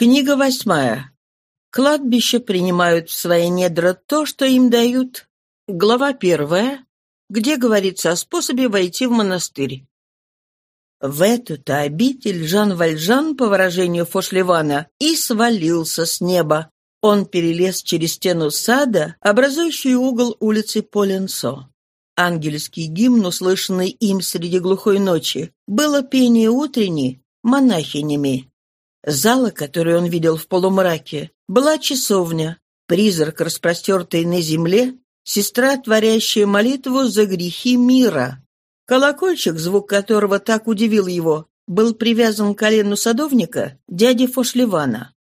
Книга восьмая. Кладбища принимают в свои недра то, что им дают. Глава первая, где говорится о способе войти в монастырь. В эту-то обитель Жан Вальжан, по выражению Фошлевана, и свалился с неба. Он перелез через стену сада, образующую угол улицы Поленсо. Ангельский гимн, услышанный им среди глухой ночи, было пение утренней монахинями. Зала, который он видел в полумраке, была часовня, призрак, распростертый на земле, сестра, творящая молитву за грехи мира. Колокольчик, звук которого так удивил его, был привязан к колену садовника, дяди Фошлевана.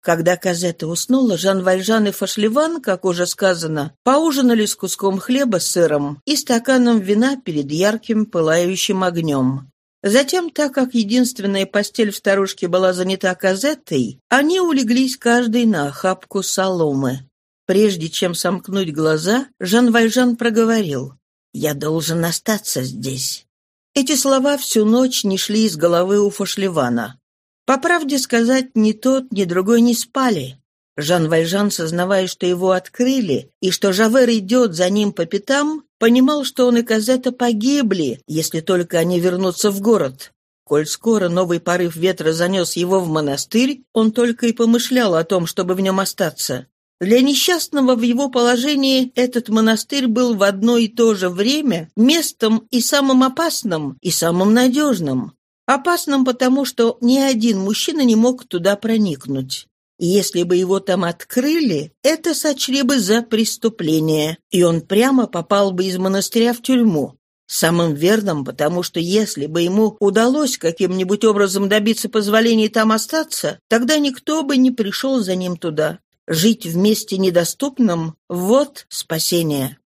Когда Казета уснула, Жан Вальжан и Фошлеван, как уже сказано, поужинали с куском хлеба с сыром и стаканом вина перед ярким пылающим огнем. Затем, так как единственная постель в старушке была занята казеттой, они улеглись каждый на охапку соломы. Прежде чем сомкнуть глаза, Жан Вальжан проговорил «Я должен остаться здесь». Эти слова всю ночь не шли из головы у Фошлевана. По правде сказать, ни тот, ни другой не спали. Жан Вальжан, сознавая, что его открыли, и что Жавер идет за ним по пятам, понимал, что он и Казета погибли, если только они вернутся в город. Коль скоро новый порыв ветра занес его в монастырь, он только и помышлял о том, чтобы в нем остаться. Для несчастного в его положении этот монастырь был в одно и то же время местом и самым опасным, и самым надежным. Опасным потому, что ни один мужчина не мог туда проникнуть. Если бы его там открыли, это сочли бы за преступление, и он прямо попал бы из монастыря в тюрьму. Самым верным, потому что если бы ему удалось каким-нибудь образом добиться позволения там остаться, тогда никто бы не пришел за ним туда. Жить в месте недоступном — вот спасение.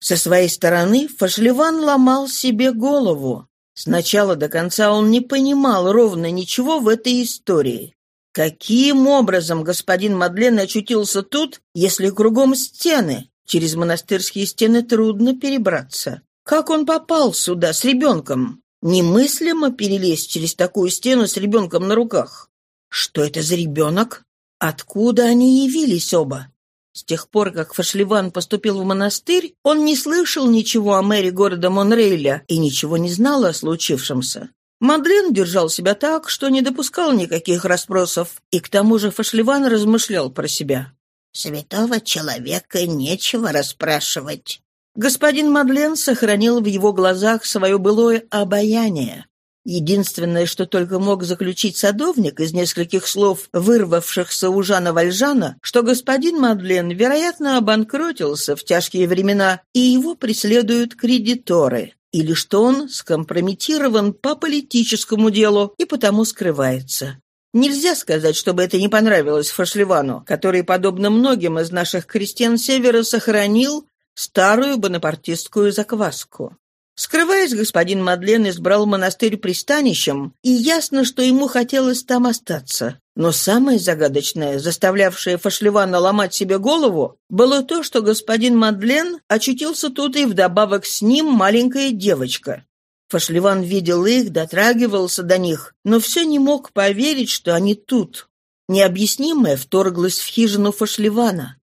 Со своей стороны Фашливан ломал себе голову. С начала до конца он не понимал ровно ничего в этой истории. Каким образом господин Мадлен очутился тут, если кругом стены? Через монастырские стены трудно перебраться. Как он попал сюда с ребенком? Немыслимо перелезть через такую стену с ребенком на руках. Что это за ребенок? Откуда они явились оба? С тех пор, как Фашливан поступил в монастырь, он не слышал ничего о мэре города Монрейля и ничего не знал о случившемся. Мадлен держал себя так, что не допускал никаких расспросов, и к тому же Фашливан размышлял про себя. «Святого человека нечего расспрашивать». Господин Мадлен сохранил в его глазах свое былое обаяние. Единственное, что только мог заключить садовник из нескольких слов, вырвавшихся у Жана Вальжана, что господин Мадлен, вероятно, обанкротился в тяжкие времена, и его преследуют кредиторы или что он скомпрометирован по политическому делу и потому скрывается. Нельзя сказать, чтобы это не понравилось Фашливану, который, подобно многим из наших крестьян Севера, сохранил старую бонапартистскую закваску. Скрываясь, господин Мадлен избрал монастырь пристанищем, и ясно, что ему хотелось там остаться. Но самое загадочное, заставлявшее Фашливана ломать себе голову, было то, что господин Мадлен очутился тут и вдобавок с ним маленькая девочка. Фашливан видел их, дотрагивался до них, но все не мог поверить, что они тут. Необъяснимое вторглось в хижину Фашливана.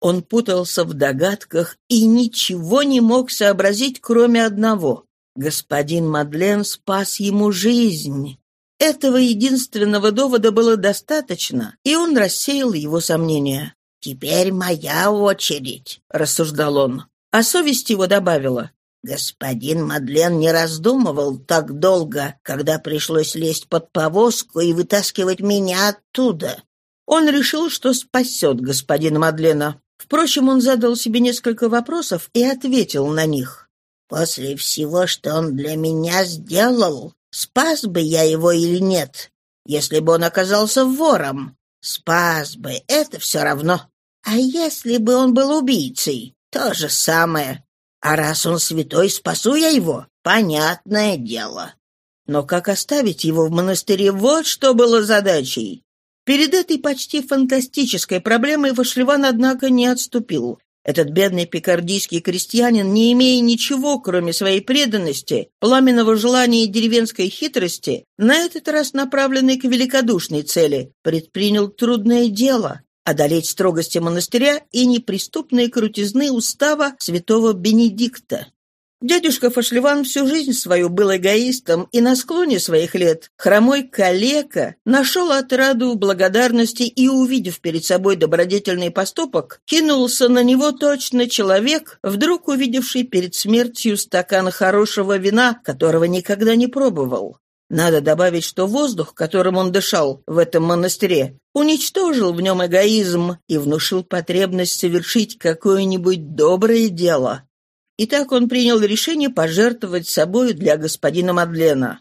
Он путался в догадках и ничего не мог сообразить, кроме одного. Господин Мадлен спас ему жизнь. Этого единственного довода было достаточно, и он рассеял его сомнения. «Теперь моя очередь», — рассуждал он. А совесть его добавила. Господин Мадлен не раздумывал так долго, когда пришлось лезть под повозку и вытаскивать меня оттуда. Он решил, что спасет господина Мадлена. Впрочем, он задал себе несколько вопросов и ответил на них. «После всего, что он для меня сделал, спас бы я его или нет? Если бы он оказался вором, спас бы, это все равно. А если бы он был убийцей, то же самое. А раз он святой, спасу я его, понятное дело». Но как оставить его в монастыре, вот что было задачей. Перед этой почти фантастической проблемой Вашливан, однако, не отступил. Этот бедный пикардийский крестьянин, не имея ничего, кроме своей преданности, пламенного желания и деревенской хитрости, на этот раз направленный к великодушной цели, предпринял трудное дело — одолеть строгости монастыря и неприступные крутизны устава святого Бенедикта. Дядюшка Фашливан всю жизнь свою был эгоистом и на склоне своих лет хромой калека нашел отраду благодарности и, увидев перед собой добродетельный поступок, кинулся на него точно человек, вдруг увидевший перед смертью стакан хорошего вина, которого никогда не пробовал. Надо добавить, что воздух, которым он дышал в этом монастыре, уничтожил в нем эгоизм и внушил потребность совершить какое-нибудь доброе дело. И так он принял решение пожертвовать собой для господина Мадлена.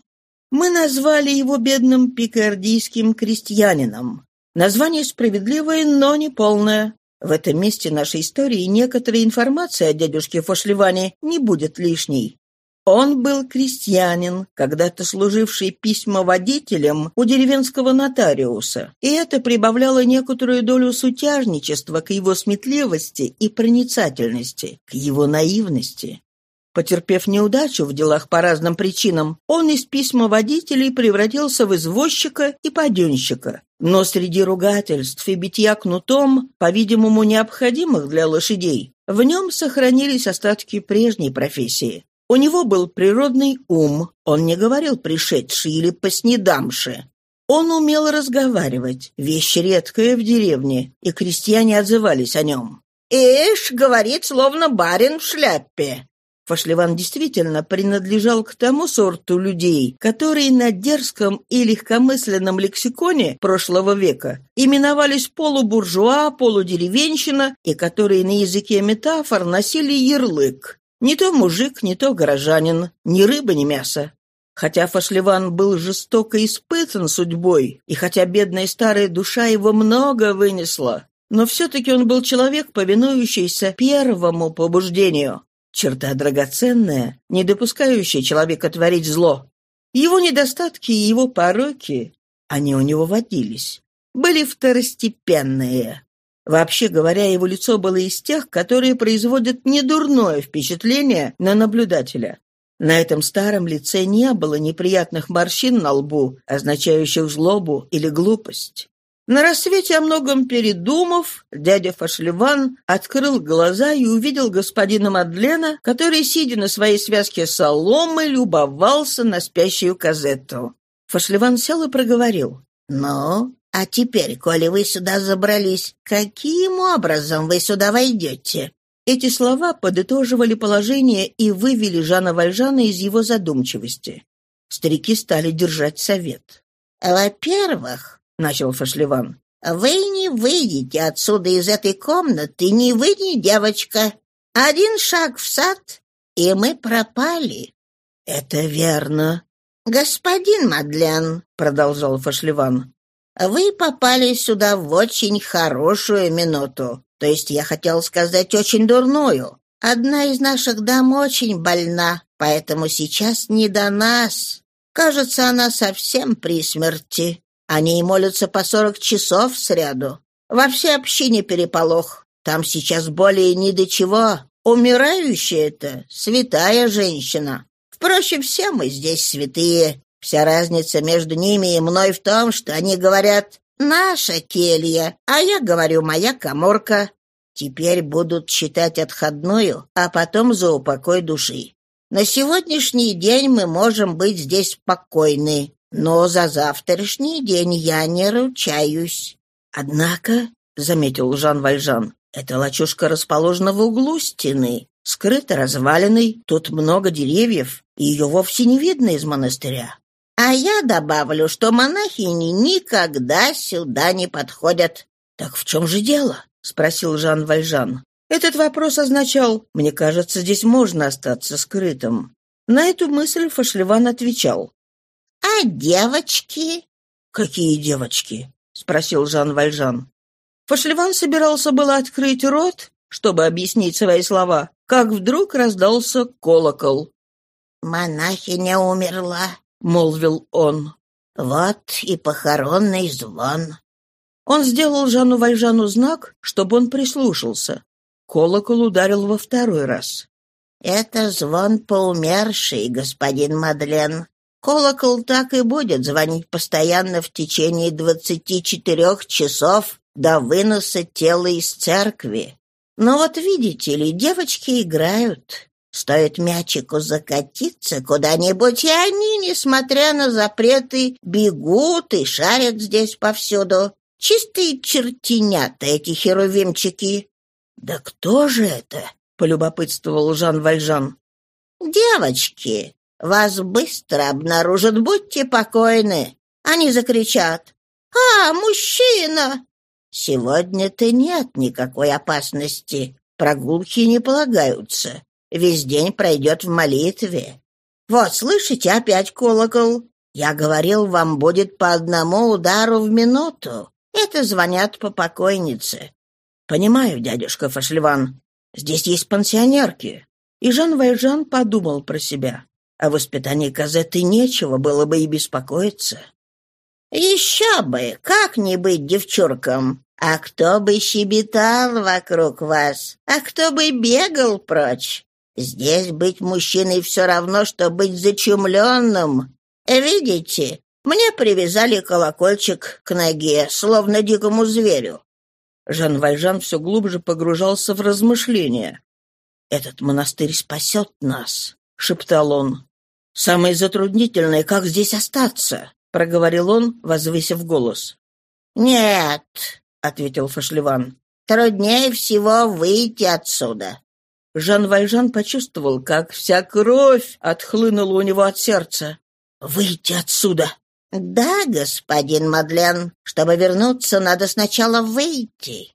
Мы назвали его бедным пикардийским крестьянином. Название справедливое, но не полное. В этом месте нашей истории некоторая информация о дядюшке Фошливане не будет лишней. Он был крестьянин, когда-то служивший письмоводителем у деревенского нотариуса, и это прибавляло некоторую долю сутяжничества к его сметливости и проницательности, к его наивности. Потерпев неудачу в делах по разным причинам, он из письмоводителей превратился в извозчика и паденщика. Но среди ругательств и битья кнутом, по-видимому, необходимых для лошадей, в нем сохранились остатки прежней профессии. У него был природный ум, он не говорил пришедший или поснедамши. Он умел разговаривать, вещь редкая в деревне, и крестьяне отзывались о нем. «Ишь, говорит, словно барин в шляпе». Фашливан действительно принадлежал к тому сорту людей, которые на дерзком и легкомысленном лексиконе прошлого века именовались полубуржуа, полудеревенщина и которые на языке метафор носили ярлык не то мужик, не то горожанин, ни рыба, ни мясо. Хотя Фашливан был жестоко испытан судьбой, и хотя бедная старая душа его много вынесла, но все-таки он был человек, повинующийся первому побуждению. Черта драгоценная, не допускающая человека творить зло. Его недостатки и его пороки, они у него водились, были второстепенные. Вообще говоря, его лицо было из тех, которые производят недурное впечатление на наблюдателя. На этом старом лице не было неприятных морщин на лбу, означающих злобу или глупость. На рассвете о многом передумав, дядя Фашливан открыл глаза и увидел господина Мадлена, который, сидя на своей связке соломы, любовался на спящую казетту. Фашливан сел и проговорил. «Ну, а теперь, коли вы сюда забрались, каким образом вы сюда войдете?» Эти слова подытоживали положение и вывели Жана Вальжана из его задумчивости. Старики стали держать совет. «Во-первых, — начал Фашливан, — вы не выйдете отсюда из этой комнаты, ни вы, ни девочка. Один шаг в сад, и мы пропали». «Это верно». «Господин Мадлен», — продолжал Фашливан, вы попали сюда в очень хорошую минуту. То есть я хотел сказать очень дурную. Одна из наших дам очень больна, поэтому сейчас не до нас. Кажется, она совсем при смерти. Они молятся по сорок часов сряду. Во всей общине переполох. Там сейчас более ни до чего. Умирающая это святая женщина. Впрочем, все мы здесь святые. Вся разница между ними и мной в том, что они говорят «наша келья», а я говорю «моя коморка». Теперь будут читать отходную, а потом за упокой души. На сегодняшний день мы можем быть здесь спокойны, но за завтрашний день я не ручаюсь. Однако, — заметил Жан Вальжан, — эта лачушка расположена в углу стены, скрыта развалиной, тут много деревьев, и ее вовсе не видно из монастыря. А я добавлю, что монахини никогда сюда не подходят. Так в чем же дело? спросил Жан Вальжан. Этот вопрос означал, мне кажется, здесь можно остаться скрытым. На эту мысль Фашливан отвечал. «А девочки?» «Какие девочки?» — спросил Жан Вальжан. Фашливан собирался было открыть рот, чтобы объяснить свои слова, как вдруг раздался колокол. «Монахиня умерла», — молвил он. «Вот и похоронный звон». Он сделал Жану Вальжану знак, чтобы он прислушался. Колокол ударил во второй раз. «Это звон поумерший, господин Мадлен. Колокол так и будет звонить постоянно в течение двадцати четырех часов до выноса тела из церкви. Но вот видите ли, девочки играют. Стоит мячику закатиться куда-нибудь, и они, несмотря на запреты, бегут и шарят здесь повсюду. Чистые чертенята эти херувимчики. «Да кто же это?» — полюбопытствовал Жан Вальжан. «Девочки, вас быстро обнаружат, будьте покойны!» Они закричат. «А, мужчина!» «Сегодня-то нет никакой опасности. Прогулки не полагаются. Весь день пройдет в молитве. Вот, слышите, опять колокол. Я говорил, вам будет по одному удару в минуту. Это звонят по покойнице. Понимаю, дядюшка Фашливан. Здесь есть пансионерки. И Жан Вайжан подумал про себя. О воспитании Казеты нечего было бы и беспокоиться. «Еще бы! Как не быть девчуркам? А кто бы щебетал вокруг вас? А кто бы бегал прочь? Здесь быть мужчиной все равно, что быть зачумленным. Видите, мне привязали колокольчик к ноге, словно дикому зверю. Жан Вальжан все глубже погружался в размышления. «Этот монастырь спасет нас», — шептал он. «Самое затруднительное, как здесь остаться?» — проговорил он, возвысив голос. «Нет», — ответил Фашливан, — «труднее всего выйти отсюда. Жан Вальжан почувствовал, как вся кровь отхлынула у него от сердца. «Выйти отсюда!» «Да, господин Мадлен, чтобы вернуться, надо сначала выйти».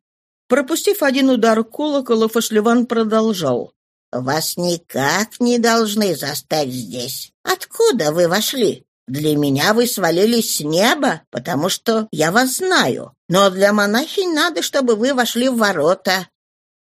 Пропустив один удар колокола, Фашлеван продолжал. «Вас никак не должны застать здесь. Откуда вы вошли? Для меня вы свалились с неба, потому что я вас знаю. Но для монахинь надо, чтобы вы вошли в ворота.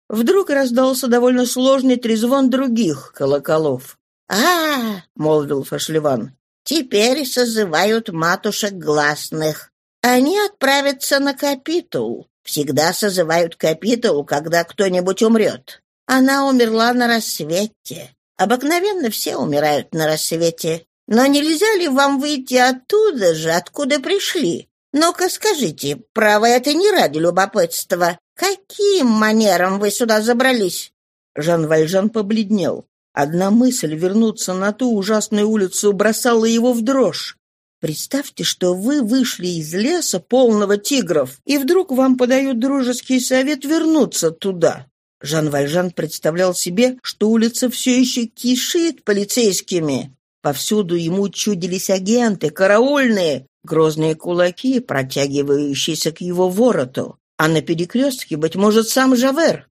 Вдруг раздался довольно сложный трезвон других колоколов. «А, — молвил Фашливан, — теперь созывают матушек гласных. Они отправятся на капитул. Всегда созывают капитул, когда кто-нибудь умрет. Она умерла на рассвете. Обыкновенно все умирают на рассвете. Но нельзя ли вам выйти оттуда же, откуда пришли? Ну-ка скажите, право это не ради любопытства. «Каким манером вы сюда забрались?» Жан Вальжан побледнел. Одна мысль вернуться на ту ужасную улицу бросала его в дрожь. Представьте, что вы вышли из леса, полного тигров, и вдруг вам подают дружеский совет вернуться туда. Жан Вальжан представлял себе, что улица все еще кишит полицейскими. Повсюду ему чудились агенты, караульные, грозные кулаки, протягивающиеся к его вороту а на перекрестке, быть может, сам Жавер.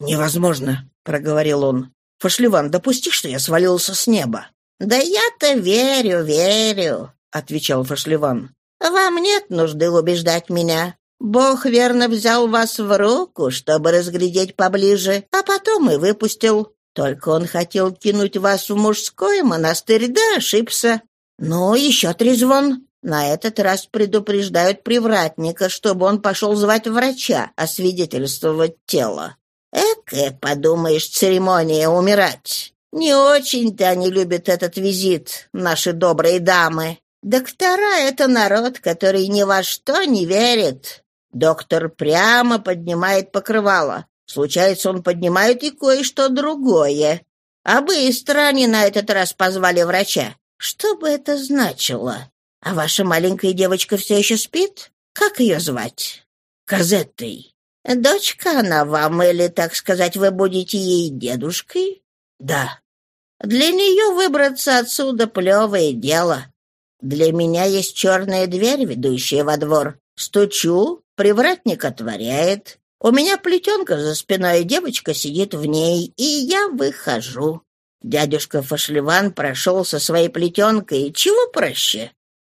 «Невозможно», — проговорил он. «Фашливан, допусти, что я свалился с неба». «Да я-то верю, верю», — отвечал Фашливан. «Вам нет нужды убеждать меня. Бог верно взял вас в руку, чтобы разглядеть поближе, а потом и выпустил. Только он хотел кинуть вас в мужской монастырь, да ошибся. Ну, еще трезвон. На этот раз предупреждают привратника, чтобы он пошел звать врача, освидетельствовать тело. Экая, подумаешь, церемония умирать. Не очень-то они любят этот визит, наши добрые дамы. Доктора — это народ, который ни во что не верит. Доктор прямо поднимает покрывало. Случается, он поднимает и кое-что другое. А быстро они на этот раз позвали врача. Что бы это значило? А ваша маленькая девочка все еще спит? Как ее звать? Казеттой. Дочка она вам, или, так сказать, вы будете ей дедушкой? Да. Для нее выбраться отсюда плевое дело. Для меня есть черная дверь, ведущая во двор. Стучу, привратник отворяет. У меня плетенка за спиной, девочка сидит в ней, и я выхожу. Дядюшка Фашливан прошел со своей плетенкой. Чего проще?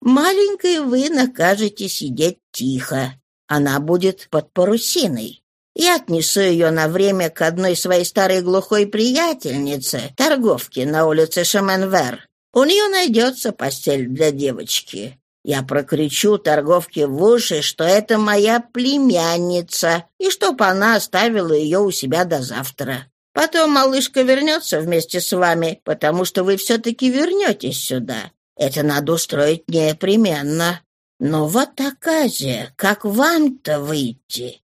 Маленькой вы накажете сидеть тихо. Она будет под парусиной. Я отнесу ее на время к одной своей старой глухой приятельнице, торговке на улице Шаменвер. У нее найдется постель для девочки. Я прокричу торговке в уши, что это моя племянница, и чтоб она оставила ее у себя до завтра. Потом малышка вернется вместе с вами, потому что вы все-таки вернетесь сюда. Это надо устроить непременно. Но вот оказия, как вам-то выйти?»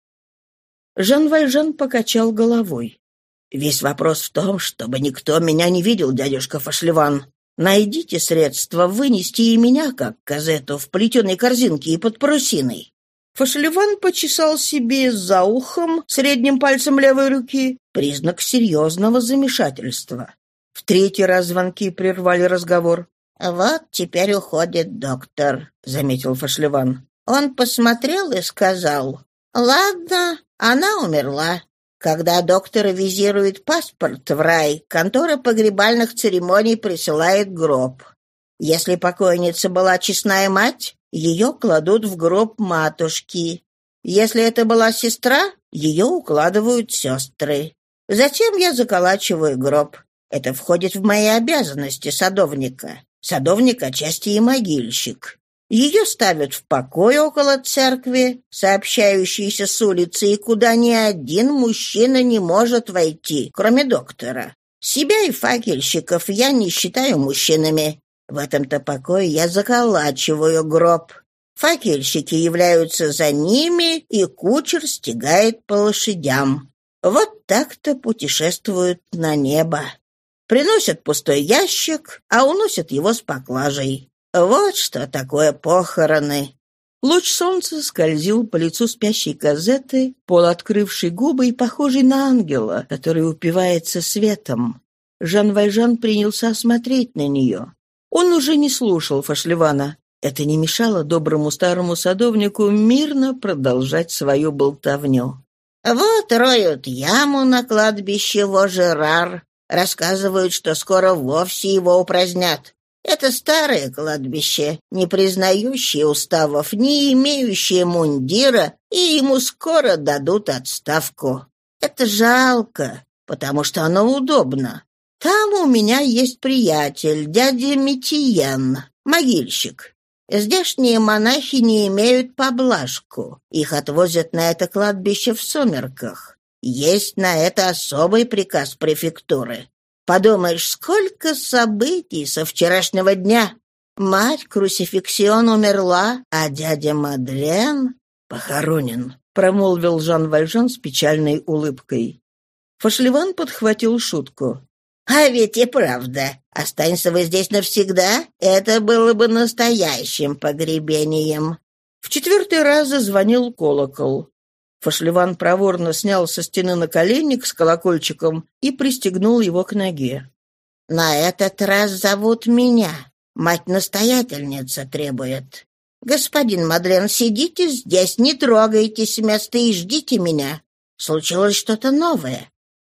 Жан Вальжан покачал головой. «Весь вопрос в том, чтобы никто меня не видел, дядюшка Фашливан. Найдите средства вынести и меня, как газету, в плетеной корзинке и под парусиной». Фашливан почесал себе за ухом средним пальцем левой руки, признак серьезного замешательства. В третий раз звонки прервали разговор. «Вот теперь уходит доктор», — заметил Фашливан. Он посмотрел и сказал, «Ладно, она умерла. Когда доктор визирует паспорт в рай, контора погребальных церемоний присылает гроб. Если покойница была честная мать, ее кладут в гроб матушки. Если это была сестра, ее укладывают сестры. Затем я заколачиваю гроб. Это входит в мои обязанности садовника. Садовник отчасти и могильщик. Ее ставят в покой около церкви, сообщающейся с улицы, и куда ни один мужчина не может войти, кроме доктора. Себя и факельщиков я не считаю мужчинами. В этом-то покое я заколачиваю гроб. Факельщики являются за ними, и кучер стегает по лошадям. Вот так-то путешествуют на небо. Приносят пустой ящик, а уносят его с поклажей. Вот что такое похороны. Луч солнца скользил по лицу спящей газеты, полуоткрывшей губы и похожей на ангела, который упивается светом. Жан Вальжан принялся осмотреть на нее. Он уже не слушал Фашливана. Это не мешало доброму старому садовнику мирно продолжать свою болтовню. «Вот роют яму на кладбище Вожерар. Рассказывают, что скоро вовсе его упразднят. Это старое кладбище, не признающее уставов, не имеющее мундира, и ему скоро дадут отставку. Это жалко, потому что оно удобно. Там у меня есть приятель, дядя Митиян, могильщик. Здешние монахи не имеют поблажку. Их отвозят на это кладбище в сумерках. Есть на это особый приказ префектуры. Подумаешь, сколько событий со вчерашнего дня. Мать Крусификсион умерла, а дядя Мадлен похоронен, промолвил Жан Вальжан с печальной улыбкой. Фашливан подхватил шутку. «А ведь и правда. Останься вы здесь навсегда, это было бы настоящим погребением». В четвертый раз зазвонил колокол. Фашливан проворно снял со стены наколенник с колокольчиком и пристегнул его к ноге. «На этот раз зовут меня. Мать-настоятельница требует. Господин Мадлен, сидите здесь, не трогайтесь с места и ждите меня. Случилось что-то новое.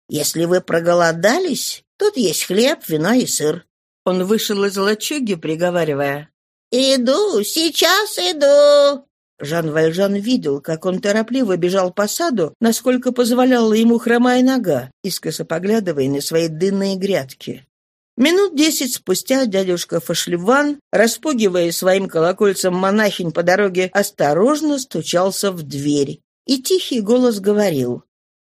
Если вы проголодались, тут есть хлеб, вино и сыр». Он вышел из лачуги, приговаривая. «Иду, сейчас иду!» Жан Вальжан видел, как он торопливо бежал по саду, насколько позволяла ему хромая нога, искоса поглядывая на свои дынные грядки. Минут десять спустя дядюшка Фашливан, распугивая своим колокольцем монахинь по дороге, осторожно стучался в дверь. И тихий голос говорил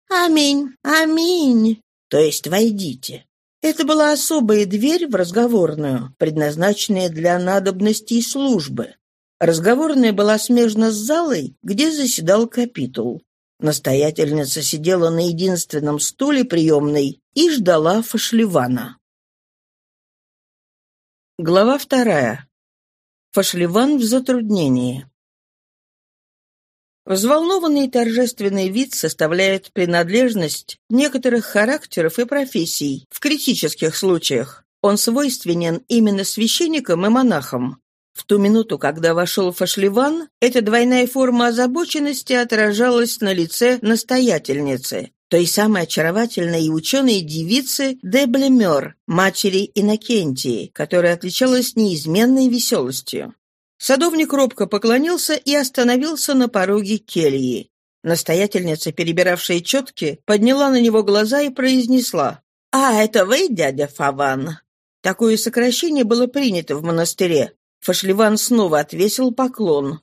«Аминь, аминь!» То есть «Войдите». Это была особая дверь в разговорную, предназначенная для надобностей службы. Разговорная была смежна с залой, где заседал капитул. Настоятельница сидела на единственном стуле приемной и ждала Фашливана. Глава вторая. Фашливан в затруднении. Взволнованный и торжественный вид составляет принадлежность некоторых характеров и профессий в критических случаях. Он свойственен именно священникам и монахам. В ту минуту, когда вошел Фашливан, эта двойная форма озабоченности отражалась на лице настоятельницы, той самой очаровательной и ученой девицы де Блемер, матери Иннокентии, которая отличалась неизменной веселостью. Садовник робко поклонился и остановился на пороге кельи. Настоятельница, перебиравшая четки, подняла на него глаза и произнесла «А, это вы, дядя Фаван?» Такое сокращение было принято в монастыре. Фашливан снова отвесил поклон.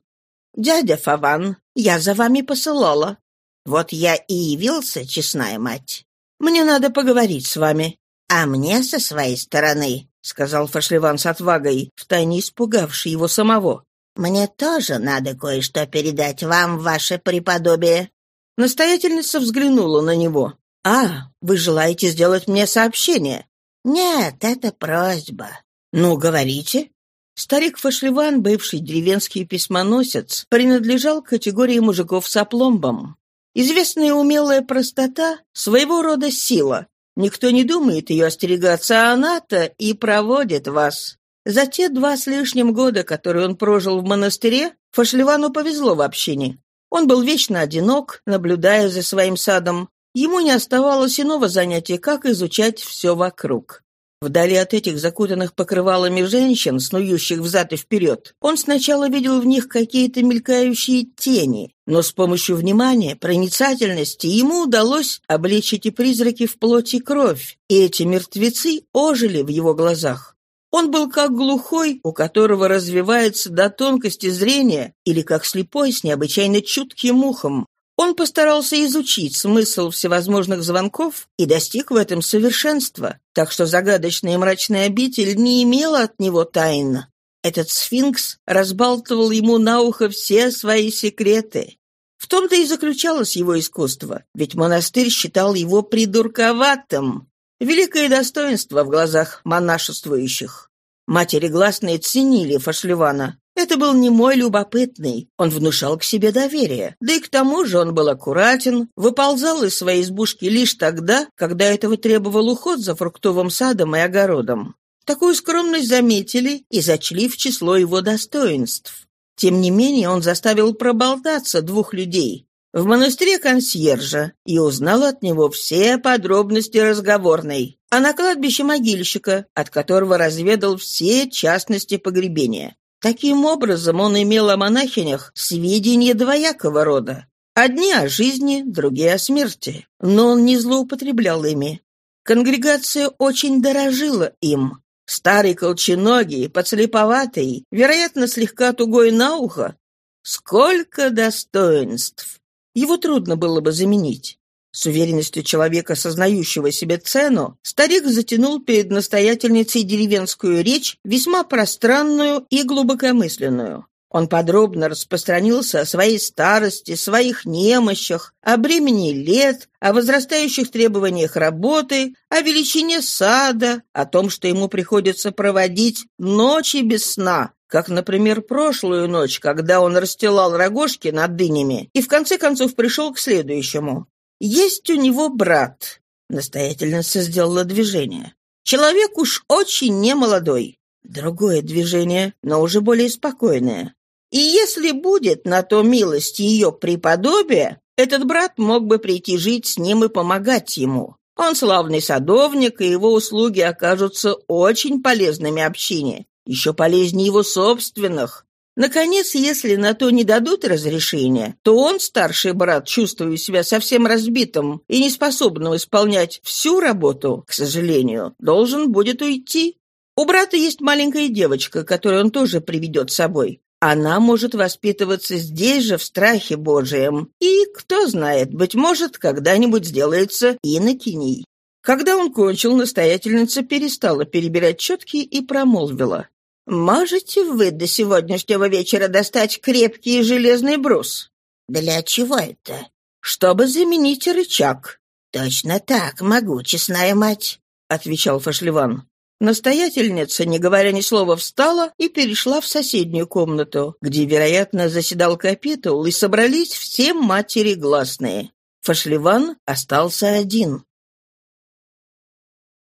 «Дядя Фаван, я за вами посылала». «Вот я и явился, честная мать. Мне надо поговорить с вами». «А мне со своей стороны», — сказал Фашливан с отвагой, втайне испугавший его самого. «Мне тоже надо кое-что передать вам, ваше преподобие». Настоятельница взглянула на него. «А, вы желаете сделать мне сообщение?» «Нет, это просьба». «Ну, говорите». Старик Фашливан, бывший деревенский письмоносец, принадлежал к категории мужиков с опломбом. Известная умелая простота — своего рода сила. Никто не думает ее остерегаться, а она-то и проводит вас. За те два с лишним года, которые он прожил в монастыре, Фашливану повезло в общине. Он был вечно одинок, наблюдая за своим садом. Ему не оставалось иного занятия, как изучать все вокруг. Вдали от этих закутанных покрывалами женщин, снующих взад и вперед, он сначала видел в них какие-то мелькающие тени, но с помощью внимания, проницательности ему удалось облечь эти призраки в плоть и кровь, и эти мертвецы ожили в его глазах. Он был как глухой, у которого развивается до тонкости зрения, или как слепой с необычайно чутким ухом. Он постарался изучить смысл всевозможных звонков и достиг в этом совершенства, так что загадочная и мрачная обитель не имела от него тайн. Этот сфинкс разбалтывал ему на ухо все свои секреты. В том-то и заключалось его искусство, ведь монастырь считал его придурковатым. Великое достоинство в глазах монашествующих. Матери гласные ценили Фашливана. Это был не мой любопытный, он внушал к себе доверие. Да и к тому же он был аккуратен, выползал из своей избушки лишь тогда, когда этого требовал уход за фруктовым садом и огородом. Такую скромность заметили и зачли в число его достоинств. Тем не менее он заставил проболтаться двух людей, в монастыре консьержа и узнал от него все подробности разговорной, а на кладбище могильщика, от которого разведал все частности погребения. Таким образом, он имел о монахинях сведения двоякого рода. Одни о жизни, другие о смерти. Но он не злоупотреблял ими. Конгрегация очень дорожила им. Старый колченогий, подслеповатый, вероятно, слегка тугой на ухо. Сколько достоинств! Его трудно было бы заменить. С уверенностью человека, сознающего себе цену, старик затянул перед настоятельницей деревенскую речь, весьма пространную и глубокомысленную. Он подробно распространился о своей старости, своих немощах, о бремени лет, о возрастающих требованиях работы, о величине сада, о том, что ему приходится проводить ночи без сна, как, например, прошлую ночь, когда он расстилал рогожки над дынями и в конце концов пришел к следующему. Есть у него брат. Настоятельница сделала движение. Человек уж очень немолодой. Другое движение, но уже более спокойное. И если будет на то милость ее преподобия, этот брат мог бы прийти жить с ним и помогать ему. Он славный садовник, и его услуги окажутся очень полезными общине еще полезнее его собственных. Наконец, если на то не дадут разрешения, то он, старший брат, чувствуя себя совсем разбитым и неспособным исполнять всю работу, к сожалению, должен будет уйти. У брата есть маленькая девочка, которую он тоже приведет с собой. Она может воспитываться здесь же, в страхе Божием. И, кто знает, быть может, когда-нибудь сделается инокиней. Когда он кончил, настоятельница перестала перебирать четки и промолвила. «Можете вы до сегодняшнего вечера достать крепкий железный брус?» «Для чего это?» «Чтобы заменить рычаг». «Точно так, могу, честная мать», — отвечал Фашливан. Настоятельница, не говоря ни слова, встала и перешла в соседнюю комнату, где, вероятно, заседал капитул, и собрались все матери гласные. Фашливан остался один.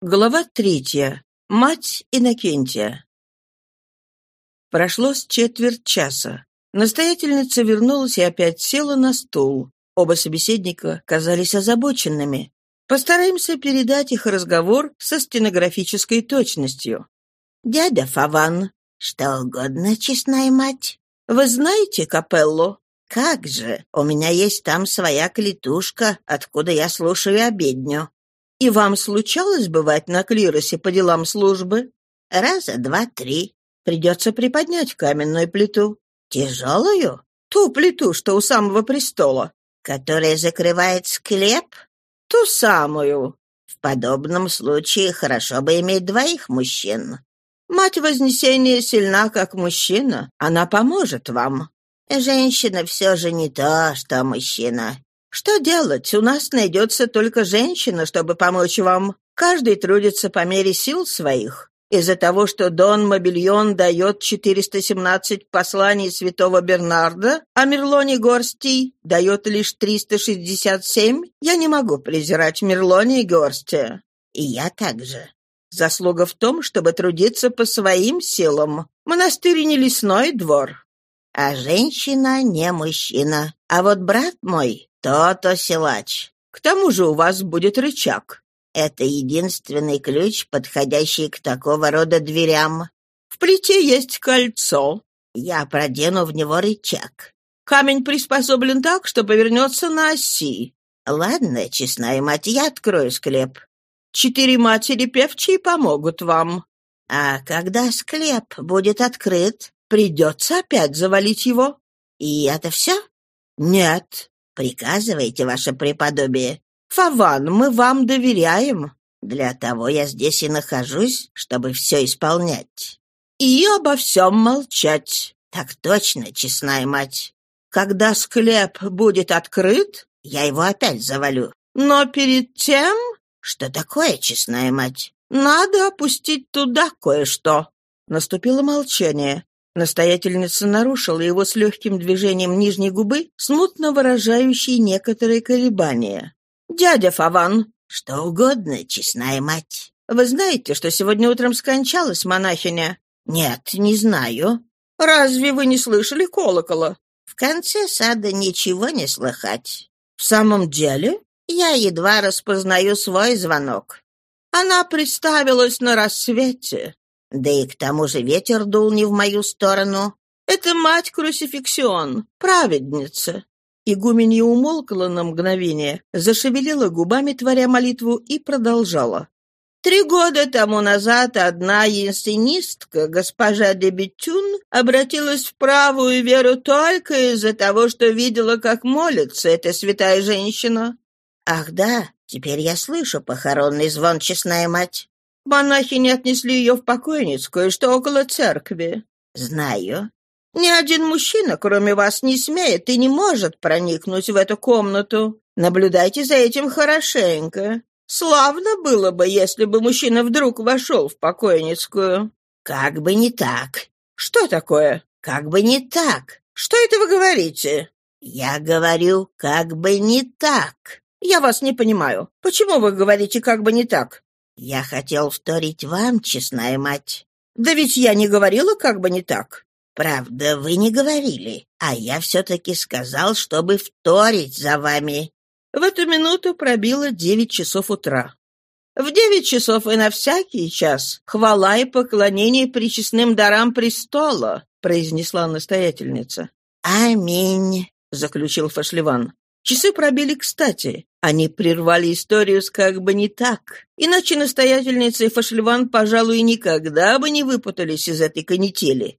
Глава третья. Мать Иннокентия. Прошло с четверть часа. Настоятельница вернулась и опять села на стул. Оба собеседника казались озабоченными. Постараемся передать их разговор со стенографической точностью. «Дядя Фаван, что угодно, честная мать. Вы знаете капеллу?» «Как же! У меня есть там своя клетушка, откуда я слушаю обедню». «И вам случалось бывать на клиросе по делам службы?» «Раза два-три. Придется приподнять каменную плиту. Тяжелую? Ту плиту, что у самого престола. Которая закрывает склеп? Ту самую. В подобном случае хорошо бы иметь двоих мужчин. Мать Вознесения сильна, как мужчина. Она поможет вам. Женщина все же не то, что мужчина. Что делать? У нас найдется только женщина, чтобы помочь вам. Каждый трудится по мере сил своих. Из-за того, что Дон Мобильон дает 417 посланий святого Бернарда, а Мерлони Горстий дает лишь 367, я не могу презирать Мерлони и Горстия. И я также. Заслуга в том, чтобы трудиться по своим силам. Монастырь не лесной двор. А женщина не мужчина. А вот брат мой то-то силач. К тому же у вас будет рычаг. Это единственный ключ, подходящий к такого рода дверям. В плите есть кольцо. Я продену в него рычаг. Камень приспособлен так, что повернется на оси. Ладно, честная мать, я открою склеп. Четыре матери певчие помогут вам. А когда склеп будет открыт, придется опять завалить его. И это все? Нет. Приказывайте, ваше преподобие. Фаван, мы вам доверяем. Для того я здесь и нахожусь, чтобы все исполнять. И обо всем молчать. Так точно, честная мать. Когда склеп будет открыт, я его опять завалю. Но перед тем... Что такое, честная мать? Надо опустить туда кое-что. Наступило молчание. Настоятельница нарушила его с легким движением нижней губы, смутно выражающей некоторые колебания. «Дядя Фаван!» «Что угодно, честная мать!» «Вы знаете, что сегодня утром скончалась монахиня?» «Нет, не знаю». «Разве вы не слышали колокола?» «В конце сада ничего не слыхать». «В самом деле?» «Я едва распознаю свой звонок». «Она представилась на рассвете». «Да и к тому же ветер дул не в мою сторону». «Это мать Крусификсион, праведница. Игуменья умолкла на мгновение, зашевелила губами, творя молитву, и продолжала. Три года тому назад одна янсенистка, госпожа де Бетюн, обратилась в правую веру только из-за того, что видела, как молится эта святая женщина. «Ах да, теперь я слышу похоронный звон, честная мать». Монахи не отнесли ее в покойницкую, что около церкви. «Знаю. Ни один мужчина, кроме вас, не смеет и не может проникнуть в эту комнату. Наблюдайте за этим хорошенько. Славно было бы, если бы мужчина вдруг вошел в покойницкую. Как бы не так. Что такое? Как бы не так. Что это вы говорите? Я говорю, как бы не так. Я вас не понимаю. Почему вы говорите как бы не так? Я хотел вторить вам, честная мать. Да ведь я не говорила как бы не так. Правда, вы не говорили, а я все-таки сказал, чтобы вторить за вами. В эту минуту пробило девять часов утра. В девять часов и на всякий час хвала и поклонение причестным дарам престола, произнесла настоятельница. Аминь, заключил Фашливан. Часы пробили кстати. Они прервали историю с как бы не так. Иначе настоятельница и Фашливан, пожалуй, никогда бы не выпутались из этой канители.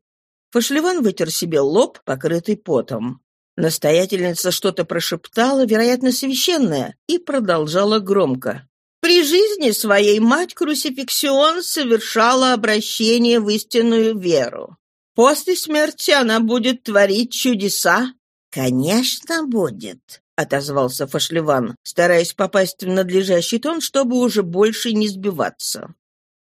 Фашливан вытер себе лоб, покрытый потом. Настоятельница что-то прошептала, вероятно, священное, и продолжала громко. При жизни своей мать Крусификсион совершала обращение в истинную веру. После смерти она будет творить чудеса. «Конечно, будет», — отозвался Фашливан, стараясь попасть в надлежащий тон, чтобы уже больше не сбиваться.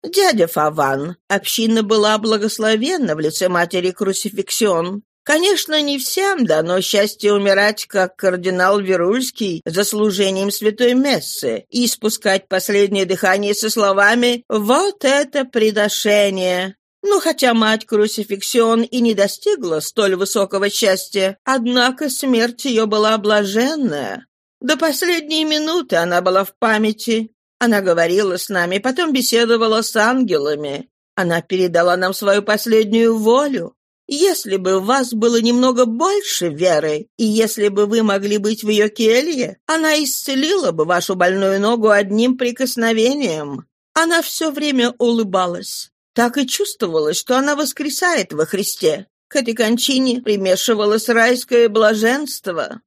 «Дядя Фаван, община была благословенна в лице матери Крусификсион. Конечно, не всем дано счастье умирать, как кардинал Верульский, за служением святой мессы и спускать последнее дыхание со словами «Вот это предошение!» Но хотя мать Крусификсион и не достигла столь высокого счастья, однако смерть ее была блаженная. До последней минуты она была в памяти, она говорила с нами, потом беседовала с ангелами. Она передала нам свою последнюю волю. Если бы у вас было немного больше веры, и если бы вы могли быть в ее келье, она исцелила бы вашу больную ногу одним прикосновением. Она все время улыбалась. Так и чувствовалось, что она воскресает во Христе. К этой кончине примешивалось райское блаженство.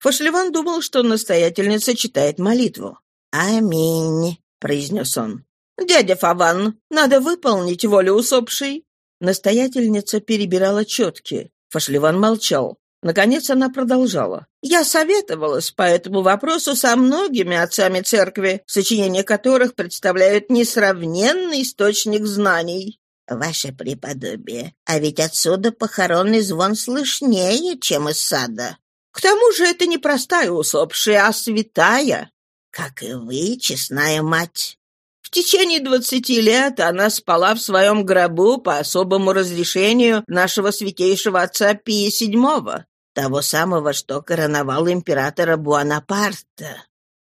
Фашливан думал, что настоятельница читает молитву. «Аминь», — произнес он. «Дядя Фаван, надо выполнить волю усопшей». Настоятельница перебирала четки. Фашливан молчал. Наконец она продолжала. «Я советовалась по этому вопросу со многими отцами церкви, сочинения которых представляют несравненный источник знаний». «Ваше преподобие, а ведь отсюда похоронный звон слышнее, чем из сада». «К тому же это не простая усопшая, а святая». «Как и вы, честная мать». В течение двадцати лет она спала в своем гробу по особому разрешению нашего святейшего отца Пия VII, того самого, что короновал императора Буанапарта.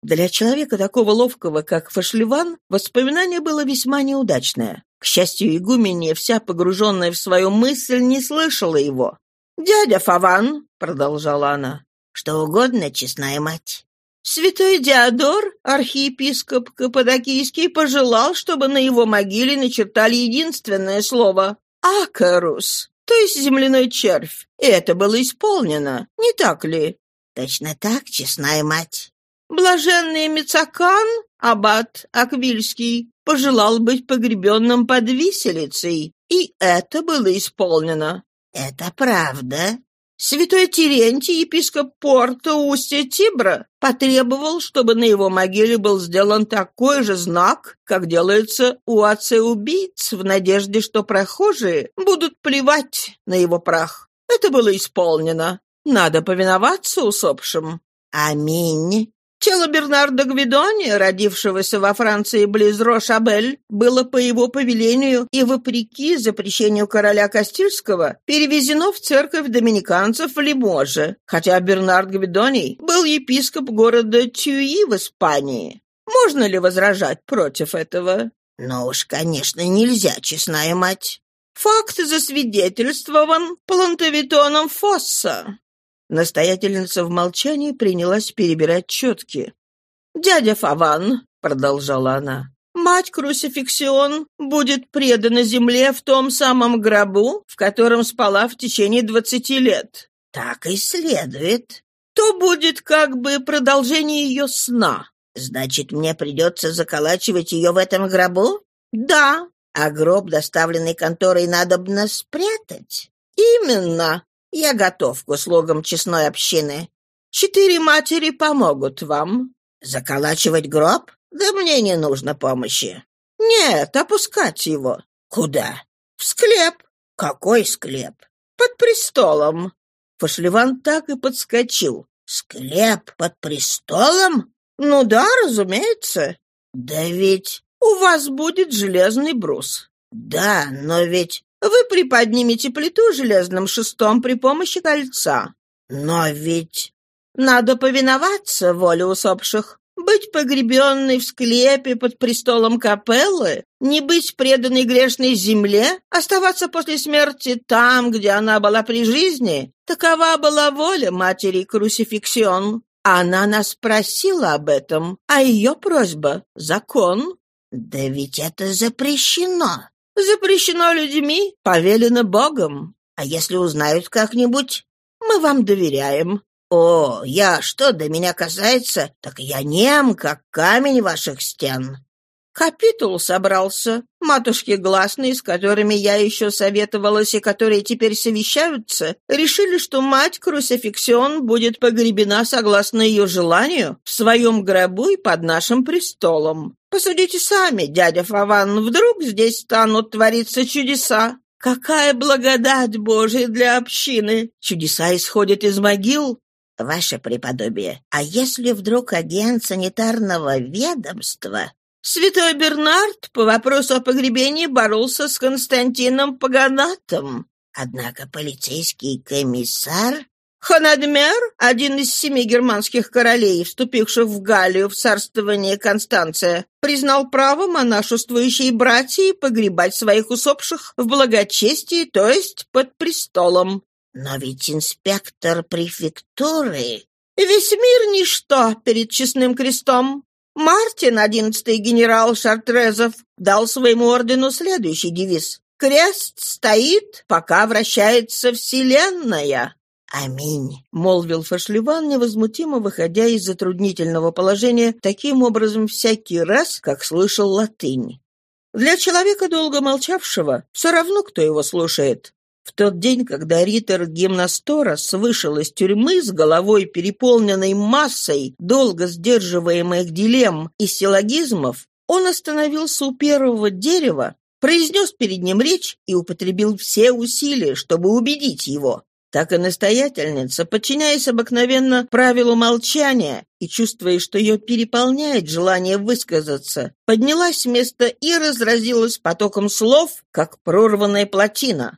Для человека такого ловкого, как Фашливан, воспоминание было весьма неудачное. К счастью, игуменья, вся погруженная в свою мысль, не слышала его. «Дядя Фаван», — продолжала она, — «что угодно, честная мать». Святой Диодор, архиепископ Каппадокийский, пожелал, чтобы на его могиле начертали единственное слово «Акарус», то есть земляной червь. И это было исполнено, не так ли? Точно так, честная мать. Блаженный Мицакан, аббат Аквильский, пожелал быть погребенным под виселицей, и это было исполнено. Это правда, Святой Терентий, епископ порта устья Тибра, потребовал, чтобы на его могиле был сделан такой же знак, как делается у отца-убийц, в надежде, что прохожие будут плевать на его прах. Это было исполнено. Надо повиноваться усопшим. Аминь. Тело Бернарда Гвидони, родившегося во Франции близ Рошабель, было по его повелению и вопреки запрещению короля Кастильского перевезено в церковь доминиканцев в Лиможе, хотя Бернард Гвидоний был епископ города Тюи в Испании. Можно ли возражать против этого? Ну уж, конечно, нельзя, честная мать. Факт засвидетельствован Плантовитоном Фосса. Настоятельница в молчании принялась перебирать четки. «Дядя Фаван», — продолжала она, — «мать Крусификсион будет предана земле в том самом гробу, в котором спала в течение двадцати лет». «Так и следует». «То будет как бы продолжение ее сна». «Значит, мне придется заколачивать ее в этом гробу?» «Да». «А гроб, доставленный конторой, надобно спрятать?» «Именно. Я готов к услугам честной общины. Четыре матери помогут вам. Заколачивать гроб? Да мне не нужно помощи. Нет, опускать его. Куда? В склеп. Какой склеп? Под престолом. Фашливан так и подскочил. Склеп под престолом? Ну да, разумеется. Да ведь... У вас будет железный брус. Да, но ведь... Вы приподнимете плиту железным шестом при помощи кольца. Но ведь... Надо повиноваться воле усопших. Быть погребенной в склепе под престолом капеллы, не быть преданной грешной земле, оставаться после смерти там, где она была при жизни. Такова была воля матери Крусификсион. Она нас просила об этом, а ее просьба — закон. Да ведь это запрещено. Запрещено людьми, повелено Богом. А если узнают как-нибудь? Мы вам доверяем. О, я, что до меня касается, так я нем, как камень ваших стен. Капитул собрался. Матушки гласные, с которыми я еще советовалась и которые теперь совещаются, решили, что мать Крусификсион будет погребена согласно ее желанию в своем гробу и под нашим престолом. Посудите сами, дядя Фаван, вдруг здесь станут твориться чудеса. Какая благодать Божия для общины! Чудеса исходят из могил. Ваше преподобие, а если вдруг агент санитарного ведомства Святой Бернард по вопросу о погребении боролся с Константином Паганатом. Однако полицейский комиссар... Ханадмер, один из семи германских королей, вступивших в Галлию в царствование Констанция, признал право монашествующей братьи погребать своих усопших в благочестии, то есть под престолом. Но ведь инспектор префектуры... Весь мир — ничто перед честным крестом. Мартин, одиннадцатый генерал Шартрезов, дал своему ордену следующий девиз. «Крест стоит, пока вращается Вселенная». «Аминь», — молвил Фашливан, невозмутимо выходя из затруднительного положения, таким образом всякий раз, как слышал латынь. Для человека, долго молчавшего, все равно, кто его слушает. В тот день, когда Риттер Гимнасторос вышел из тюрьмы с головой, переполненной массой долго сдерживаемых дилемм и силлогизмов, он остановился у первого дерева, произнес перед ним речь и употребил все усилия, чтобы убедить его. Так и настоятельница, подчиняясь обыкновенно правилу молчания и чувствуя, что ее переполняет желание высказаться, поднялась с места и разразилась потоком слов, как прорванная плотина.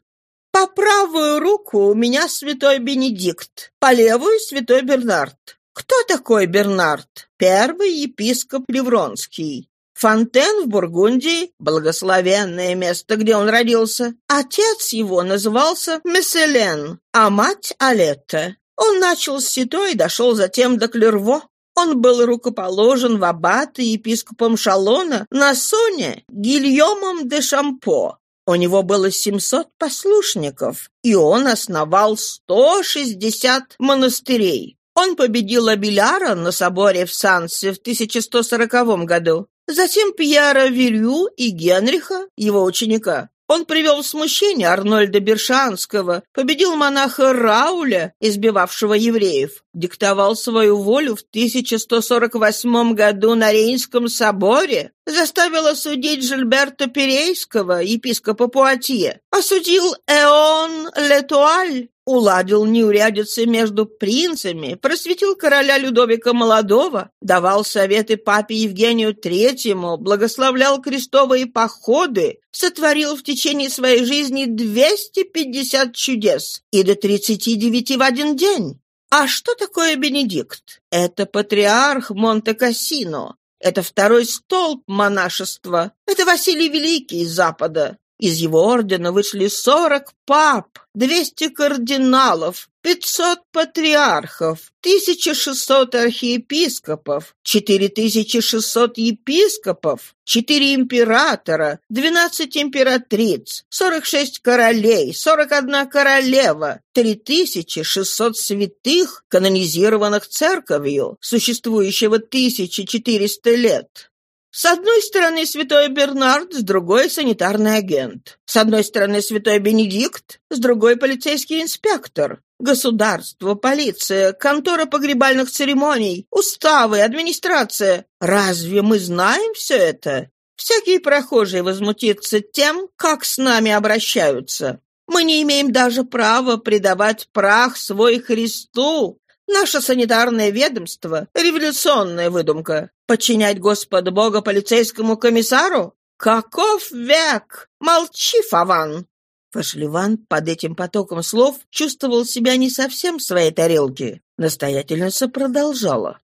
По правую руку у меня святой Бенедикт, по левую святой Бернард. Кто такой Бернард? Первый епископ Ливронский. Фонтен в Бургундии, благословенное место, где он родился. Отец его назывался Месселен, а мать Алетта. Он начал с Сито и дошел затем до Клерво. Он был рукоположен в аббаты епископом Шалона на Соне Гильомом де Шампо. У него было 700 послушников, и он основал 160 монастырей. Он победил Абеляра на соборе в Сансе в 1140 году. Затем Пьера Вилью и Генриха, его ученика. Он привел в смущение Арнольда Бершанского, победил монаха Рауля, избивавшего евреев, диктовал свою волю в 1148 году на Рейнском соборе, заставил осудить Жильберта Перейского, епископа Пуатье, осудил Эон Летуаль, уладил неурядицы между принцами, просветил короля Людовика Молодого, давал советы папе Евгению Третьему, благословлял крестовые походы, сотворил в течение своей жизни 250 чудес и до 39 в один день. А что такое Бенедикт? Это патриарх Монте-Кассино. Это второй столб монашества. Это Василий Великий из Запада. Из его ордена вышли сорок пап, двести кардиналов, пятьсот патриархов, тысяча шестьсот архиепископов, четыре тысячи шестьсот епископов, четыре императора, двенадцать императриц, сорок шесть королей, сорок одна королева, три тысячи шестьсот святых, канонизированных церковью, существующего четыреста лет. С одной стороны святой Бернард, с другой санитарный агент. С одной стороны святой Бенедикт, с другой полицейский инспектор. Государство, полиция, контора погребальных церемоний, уставы, администрация. Разве мы знаем все это? Всякий прохожий возмутится тем, как с нами обращаются. Мы не имеем даже права предавать прах свой Христу, Наше санитарное ведомство — революционная выдумка. Подчинять Господа Бога полицейскому комиссару? Каков век? Молчи, Фаван!» Фашливан под этим потоком слов чувствовал себя не совсем в своей тарелке. Настоятельница продолжала.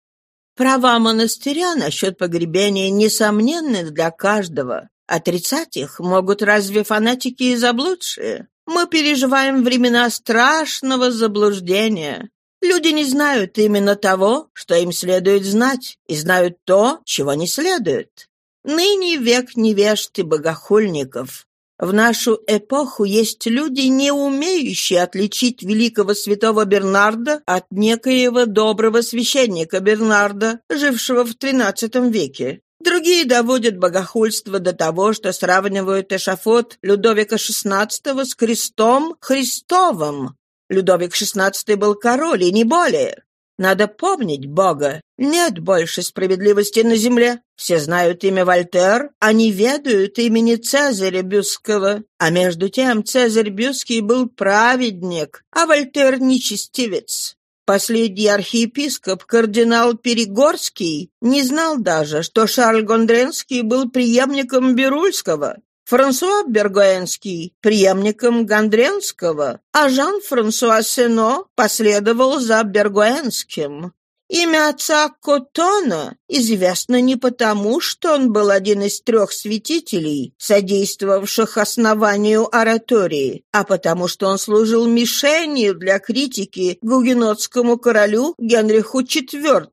«Права монастыря насчет погребения несомненны для каждого. Отрицать их могут разве фанатики и заблудшие? Мы переживаем времена страшного заблуждения. Люди не знают именно того, что им следует знать, и знают то, чего не следует. Ныне век невежд и богохульников. В нашу эпоху есть люди, не умеющие отличить великого святого Бернарда от некоего доброго священника Бернарда, жившего в XIII веке. Другие доводят богохульство до того, что сравнивают эшафот Людовика XVI с крестом Христовым, Людовик XVI был король, и не более. Надо помнить Бога. Нет больше справедливости на земле. Все знают имя Вольтер, а не ведают имени Цезаря Бюского. А между тем Цезарь Бюский был праведник, а Вольтер — нечестивец. Последний архиепископ, кардинал Перегорский, не знал даже, что Шарль Гондренский был преемником Берульского. Франсуа Бергуэнский – преемником Гандренского, а Жан-Франсуа Сено последовал за Бергуэнским. Имя отца Котона известно не потому, что он был один из трех святителей, содействовавших основанию оратории, а потому что он служил мишенью для критики гугенотскому королю Генриху IV,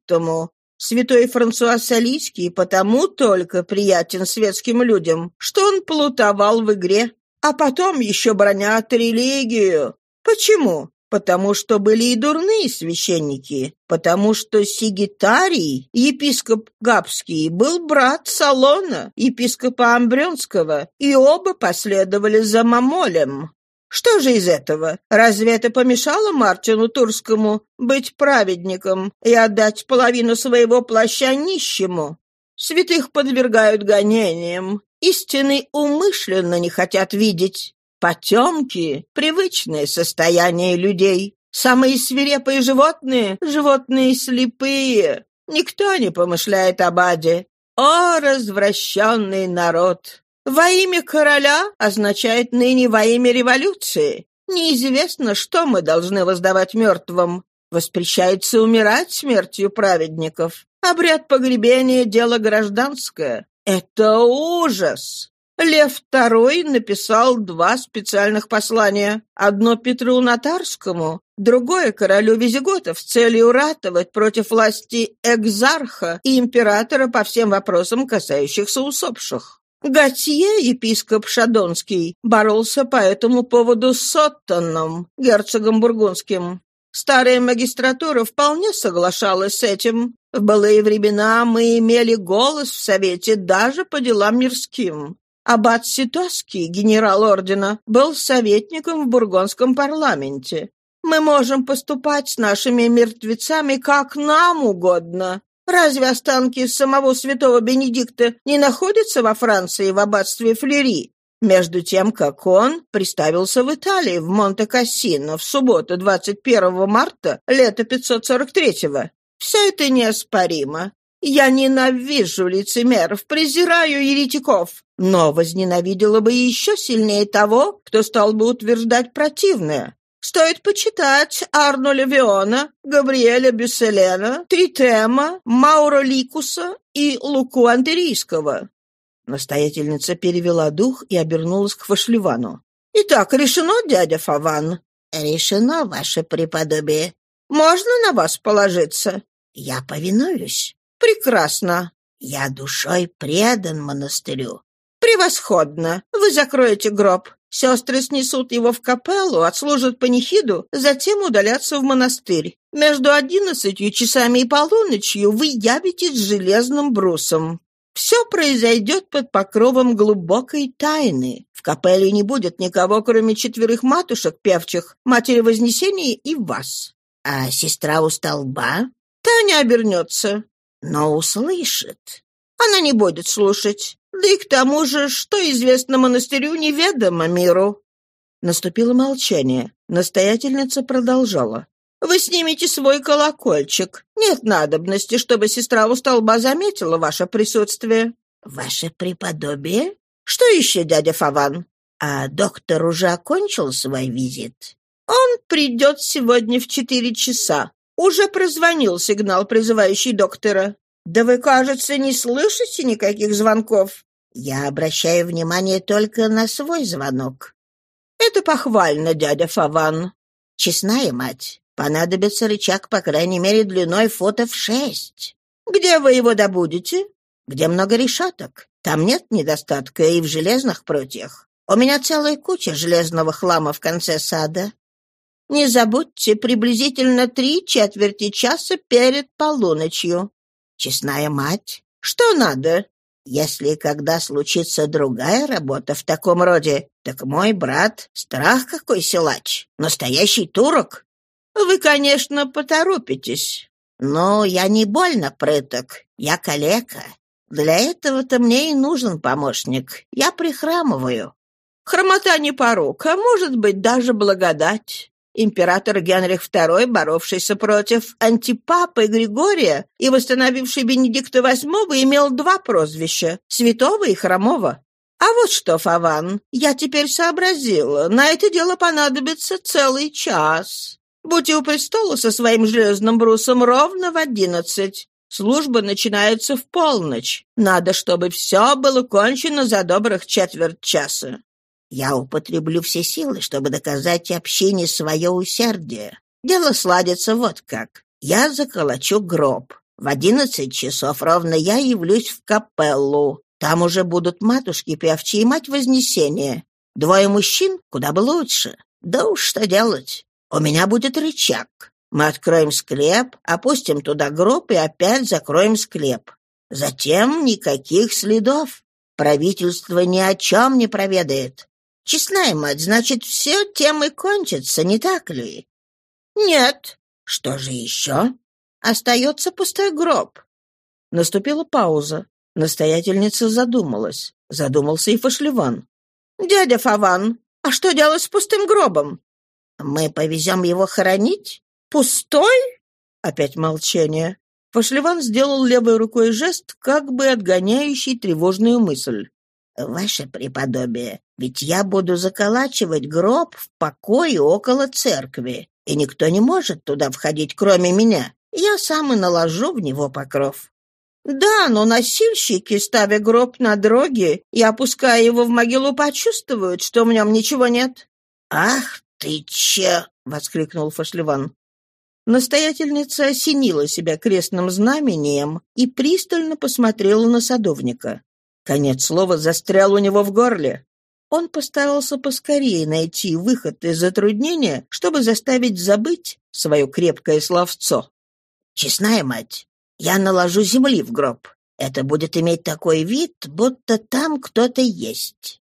Святой Франсуа Салийский потому только приятен светским людям, что он плутовал в игре, а потом еще бронят религию. Почему? Потому что были и дурные священники, потому что Сигитарий, епископ Габский, был брат Салона, епископа Амбрёнского, и оба последовали за Мамолем. Что же из этого? Разве это помешало Мартину Турскому быть праведником и отдать половину своего плаща нищему? Святых подвергают гонениям. Истины умышленно не хотят видеть. Потемки — привычное состояние людей. Самые свирепые животные — животные слепые. Никто не помышляет об аде. О, развращенный народ! Во имя короля означает ныне во имя революции. Неизвестно, что мы должны воздавать мертвым. Воспрещается умирать смертью праведников. Обряд погребения — дело гражданское. Это ужас! Лев II написал два специальных послания. Одно Петру Натарскому, другое королю Визиготов с целью ратовать против власти экзарха и императора по всем вопросам, касающихся усопших. Готье, епископ Шадонский, боролся по этому поводу с Соттоном, герцогом бургундским. Старая магистратура вполне соглашалась с этим. В былые времена мы имели голос в Совете даже по делам мирским. Аббат Ситоский, генерал ордена, был советником в бургондском парламенте. Мы можем поступать с нашими мертвецами как нам угодно. Разве останки самого святого Бенедикта не находятся во Франции в аббатстве Флери? Между тем, как он приставился в Италии, в Монте-Кассино, в субботу 21 марта лета 543-го. Все это неоспоримо. Я ненавижу лицемеров, презираю еретиков, но возненавидела бы еще сильнее того, кто стал бы утверждать противное. Стоит почитать Арноля Виона, Габриэля Бюсселена, Тритема, Мауро Ликуса и Луку Антерийского. Настоятельница перевела дух и обернулась к Фашливану. «Итак, решено, дядя Фаван?» «Решено, ваше преподобие». «Можно на вас положиться?» «Я повинуюсь». «Прекрасно». «Я душой предан монастырю». «Превосходно! Вы закроете гроб. Сестры снесут его в капеллу, отслужат панихиду, затем удалятся в монастырь. Между одиннадцатью часами и полуночью вы явитесь железным брусом. Все произойдет под покровом глубокой тайны. В капелле не будет никого, кроме четверых матушек певчих, матери Вознесения и вас. А сестра у столба? Та не обернется. Но услышит. Она не будет слушать. Да и к тому же, что известно монастырю, неведомо миру». Наступило молчание. Настоятельница продолжала. «Вы снимете свой колокольчик. Нет надобности, чтобы сестра у столба заметила ваше присутствие». «Ваше преподобие?» «Что еще, дядя Фаван?» «А доктор уже окончил свой визит?» «Он придет сегодня в четыре часа. Уже прозвонил сигнал, призывающий доктора. «Да вы, кажется, не слышите никаких звонков». «Я обращаю внимание только на свой звонок». «Это похвально, дядя Фаван». «Честная мать, понадобится рычаг, по крайней мере, длиной футов шесть». «Где вы его добудете?» «Где много решеток. Там нет недостатка и в железных прутьях. У меня целая куча железного хлама в конце сада». «Не забудьте, приблизительно три четверти часа перед полуночью честная мать. Что надо? Если когда случится другая работа в таком роде, так мой брат — страх какой силач, настоящий турок. Вы, конечно, поторопитесь. Но я не больно прыток, я калека. Для этого-то мне и нужен помощник. Я прихрамываю. Хромота не порок, а может быть даже благодать. Император Генрих II, боровшийся против антипапы Григория и восстановивший Бенедикта VIII, имел два прозвища — Святого и Хромого. А вот что, Фаван, я теперь сообразила, на это дело понадобится целый час. Будьте у престола со своим железным брусом ровно в одиннадцать. Служба начинается в полночь. Надо, чтобы все было кончено за добрых четверть часа. Я употреблю все силы, чтобы доказать общине свое усердие. Дело сладится вот как. Я заколочу гроб. В одиннадцать часов ровно я явлюсь в капеллу. Там уже будут матушки Певчи и мать Вознесения. Двое мужчин куда бы лучше. Да уж что делать. У меня будет рычаг. Мы откроем склеп, опустим туда гроб и опять закроем склеп. Затем никаких следов. Правительство ни о чем не проведает. Честная мать, значит, все тем и кончится, не так ли? Нет. Что же еще? Остается пустой гроб. Наступила пауза. Настоятельница задумалась. Задумался и Фашлеван. «Дядя Фаван, а что делать с пустым гробом? Мы повезем его хоронить? Пустой?» Опять молчание. Фашлеван сделал левой рукой жест, как бы отгоняющий тревожную мысль. «Ваше преподобие, ведь я буду заколачивать гроб в покое около церкви, и никто не может туда входить, кроме меня. Я сам и наложу в него покров». «Да, но носильщики, ставя гроб на дороге и опуская его в могилу, почувствуют, что в нем ничего нет». «Ах ты че!» — воскликнул Фашлеван. Настоятельница осенила себя крестным знамением и пристально посмотрела на садовника. Конец слова застрял у него в горле. Он постарался поскорее найти выход из затруднения, чтобы заставить забыть свое крепкое словцо. «Честная мать, я наложу земли в гроб. Это будет иметь такой вид, будто там кто-то есть.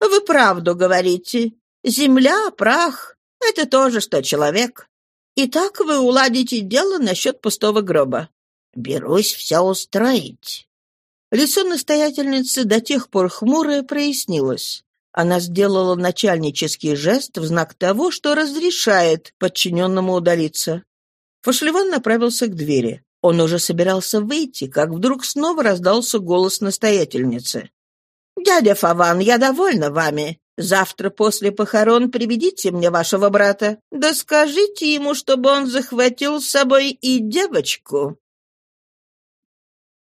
Вы правду говорите. Земля, прах — это то же, что человек. Итак, вы уладите дело насчет пустого гроба. Берусь все устроить. Лицо настоятельницы до тех пор хмурое прояснилось. Она сделала начальнический жест в знак того, что разрешает подчиненному удалиться. Фашлеван направился к двери. Он уже собирался выйти, как вдруг снова раздался голос настоятельницы. «Дядя Фаван, я довольна вами. Завтра после похорон приведите мне вашего брата. Да скажите ему, чтобы он захватил с собой и девочку».